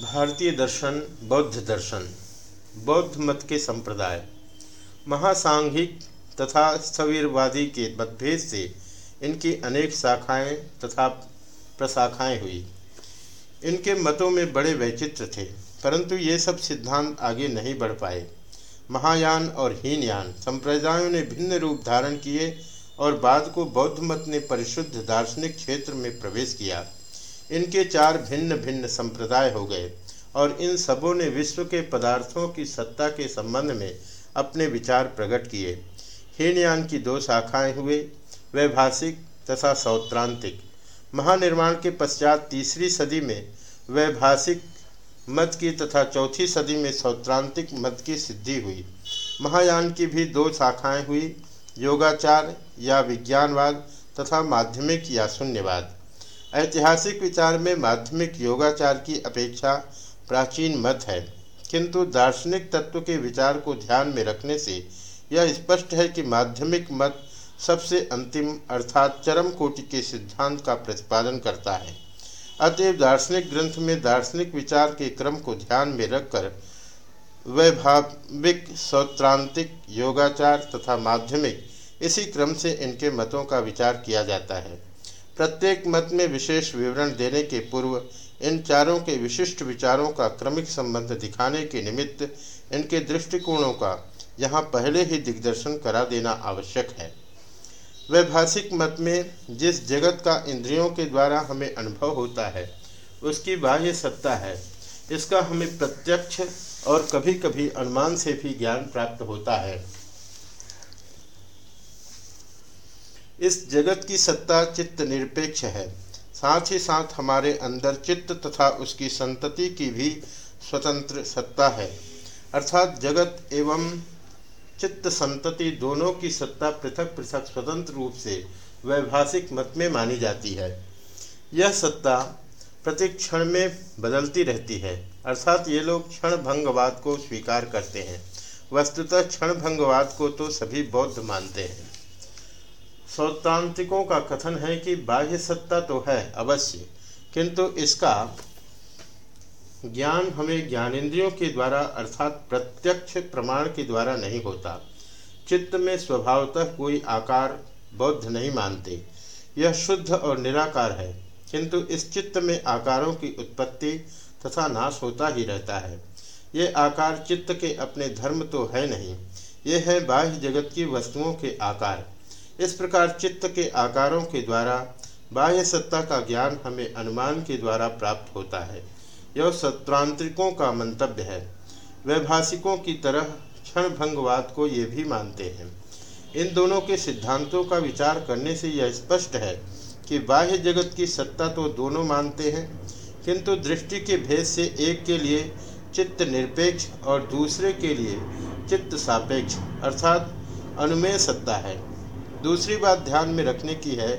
भारतीय दर्शन, बौद्ध दर्शन, बौद्ध मत के संप्रदाय, महासांघिक तथा स्थवीरवादी के मतभेद से इनकी अनेक शाखाएँ तथा प्रशाखाएँ हुई। इनके मतों में बड़े वैचित्र थे, परंतु ये सब सिद्धांत आगे नहीं बढ़ पाए। महायान और हीनयान संप्रदायों ने भिन्न रूप धारण किए और बाद को बौद्ध मत ने परिशुद्ध दार्शनिक क्षेत्र में प्रवेश किया। इनके चार भिन्न भिन्न संप्रदाय हो गए और इन सबों ने विश्व के पदार्थों की सत्ता के संबंध में अपने विचार प्रकट किए। हीनयान की दो शाखाएँ हुए वैभाषिक तथा सौत्रांतिक। महानिर्माण के पश्चात तीसरी सदी में वैभाषिक मत की तथा चौथी सदी में सौत्रांतिक मत की सिद्धि हुई। महायान की भी दो शाखाएँ हुई, योगाचार या विज्ञानवाद तथा माध्यमिक या शून्यवाद। ऐतिहासिक विचार में माध्यमिक योगाचार की अपेक्षा प्राचीन मत है। किंतु दार्शनिक तत्व के विचार को ध्यान में रखने से यह स्पष्ट है कि माध्यमिक मत सबसे अंतिम अर्थात चरम कोटि के सिद्धांत का प्रतिपादन करता है। अतएव दार्शनिक ग्रंथ में दार्शनिक विचार के क्रम को ध्यान में रखकर वैभाविक, सौत्रांतिक योगाचार तथा माध्यमिक इसी क्रम से इनके मतों का विचार किया जाता है। प्रत्येक मत में विशेष विवरण देने के पूर्व, इन चारों के विशिष्ट विचारों का क्रमिक संबंध दिखाने के निमित्त इनके दृष्टिकोणों का यहाँ पहले ही दिग्दर्शन करा देना आवश्यक है। वैभाषिक मत में जिस जगत का इंद्रियों के द्वारा हमें अनुभव होता है, उसकी बाह्य सत्ता है। इसका हमें प्रत्यक्ष और कभी कभी अनुमान से भी ज्ञान प्राप्त होता है। इस जगत की सत्ता चित्त निरपेक्ष है। साथ ही साथ हमारे अंदर चित्त तथा उसकी संतति की भी स्वतंत्र सत्ता है। अर्थात जगत एवं चित्त संतति दोनों की सत्ता पृथक पृथक स्वतंत्र रूप से वैभाषिक मत में मानी जाती है। यह सत्ता प्रति क्षण में बदलती रहती है। अर्थात ये लोग क्षण भंगवाद को स्वीकार करते हैं। वस्तुतः क्षण भंगवाद को तो सभी बौद्ध मानते हैं। सौतांत्रिकों का कथन है कि बाह्य सत्ता तो है अवश्य, किंतु इसका ज्ञान हमें ज्ञानेन्द्रियों के द्वारा अर्थात प्रत्यक्ष प्रमाण के द्वारा नहीं होता। चित्त में स्वभावतः कोई आकार बौद्ध नहीं मानते। यह शुद्ध और निराकार है, किंतु इस चित्त में आकारों की उत्पत्ति तथा नाश होता ही रहता है। ये आकार चित्त के अपने धर्म तो है नहीं, ये है बाह्य जगत की वस्तुओं के आकार। इस प्रकार चित्त के आकारों के द्वारा, बाह्य सत्ता का ज्ञान हमें अनुमान के द्वारा प्राप्त होता है। यह सत्रांतरिकों का मंतव्य है। वैभाषिकों की तरह क्षण भंगवाद को ये भी मानते हैं। इन दोनों के सिद्धांतों का विचार करने से यह स्पष्ट है कि बाह्य जगत की सत्ता तो दोनों मानते हैं, किंतु दृष्टि के भेद से एक के लिए चित्त निरपेक्ष और दूसरे के लिए चित्त सापेक्ष, अर्थात अनुमेय सत्ता है। दूसरी बात ध्यान में रखने की है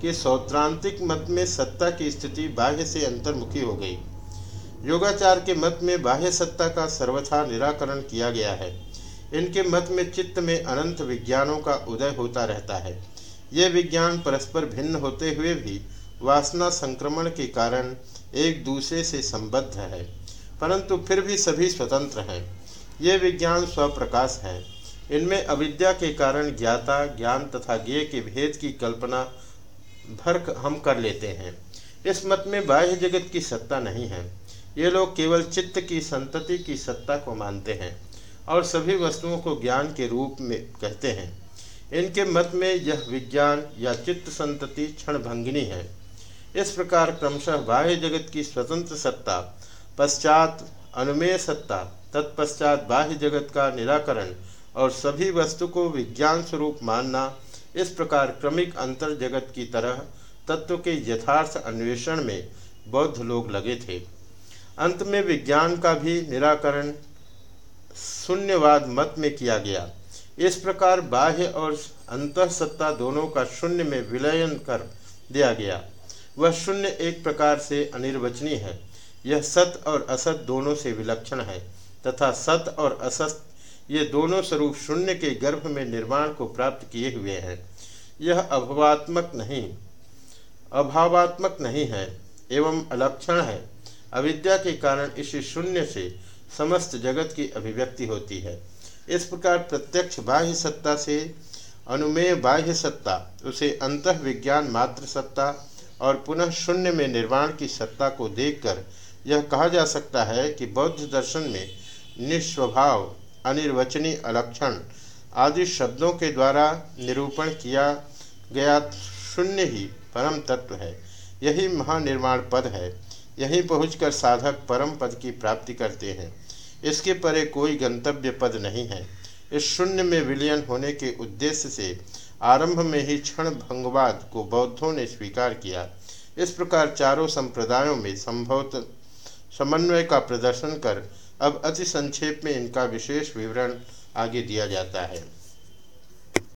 कि सौत्रांतिक मत में सत्ता की स्थिति बाह्य से अंतर्मुखी हो गई। योगाचार के मत में बाह्य सत्ता का सर्वथा निराकरण किया गया है। इनके मत में चित्त में अनंत विज्ञानों का उदय होता रहता है। ये विज्ञान परस्पर भिन्न होते हुए भी वासना संक्रमण के कारण एक दूसरे से संबद्ध है, परंतु फिर भी सभी स्वतंत्र हैं। ये विज्ञान स्वप्रकाश है। इनमें अविद्या के कारण ज्ञाता, ज्ञान तथा ज्ञेय के भेद की कल्पना भर हम कर लेते हैं। इस मत में बाह्य जगत की सत्ता नहीं है। ये लोग केवल चित्त की संतति की सत्ता को मानते हैं और सभी वस्तुओं को ज्ञान के रूप में कहते हैं। इनके मत में यह विज्ञान या चित्त संतति क्षण भंगिनी है। इस प्रकार क्रमशः बाह्य जगत की स्वतंत्र सत्ता, पश्चात अनुमेय सत्ता, तत्पश्चात बाह्य जगत का निराकरण और सभी वस्तु को विज्ञान स्वरूप मानना, इस प्रकार क्रमिक अंतर जगत की तरह तत्व के यथार्थ अन्वेषण में बौद्ध लोग लगे थे। अंत में विज्ञान का भी निराकरण शून्यवाद मत में किया गया। इस प्रकार बाह्य और अंत सत्ता दोनों का शून्य में विलयन कर दिया गया। वह शून्य एक प्रकार से अनिर्वचनीय है। यह सत और असत दोनों से विलक्षण है तथा सत और असत ये दोनों स्वरूप शून्य के गर्भ में निर्माण को प्राप्त किए हुए हैं। यह अभावात्मक नहीं अभावात्मक नहीं है, एवं अलक्षण है। अविद्या के कारण इस शून्य से समस्त जगत की अभिव्यक्ति होती है। इस प्रकार प्रत्यक्ष बाह्य सत्ता से अनुमेय बाह्य सत्ता, उसे अंत विज्ञान मात्र सत्ता और पुनः शून्य में निर्माण की सत्ता को देखकर यह कहा जा सकता है कि बौद्ध दर्शन में निस्वभाव अनिर्वचनीय अलक्षण आदि शब्दों के द्वारा निरूपण किया गया शून्य ही परम तत्व है। यही महानिर्माण पद है। यहीं पहुंचकर साधक परम पद की प्राप्ति करते हैं। इसके परे कोई गंतव्य पद नहीं है। इस शून्य में विलयन होने के उद्देश्य से आरंभ में ही क्षण भंगवाद को बौद्धों ने स्वीकार किया। इस प्रकार चारों संप्रदायों में संभवत समन्वय का प्रदर्शन कर अब अति संक्षेप में इनका विशेष विवरण आगे दिया जाता है।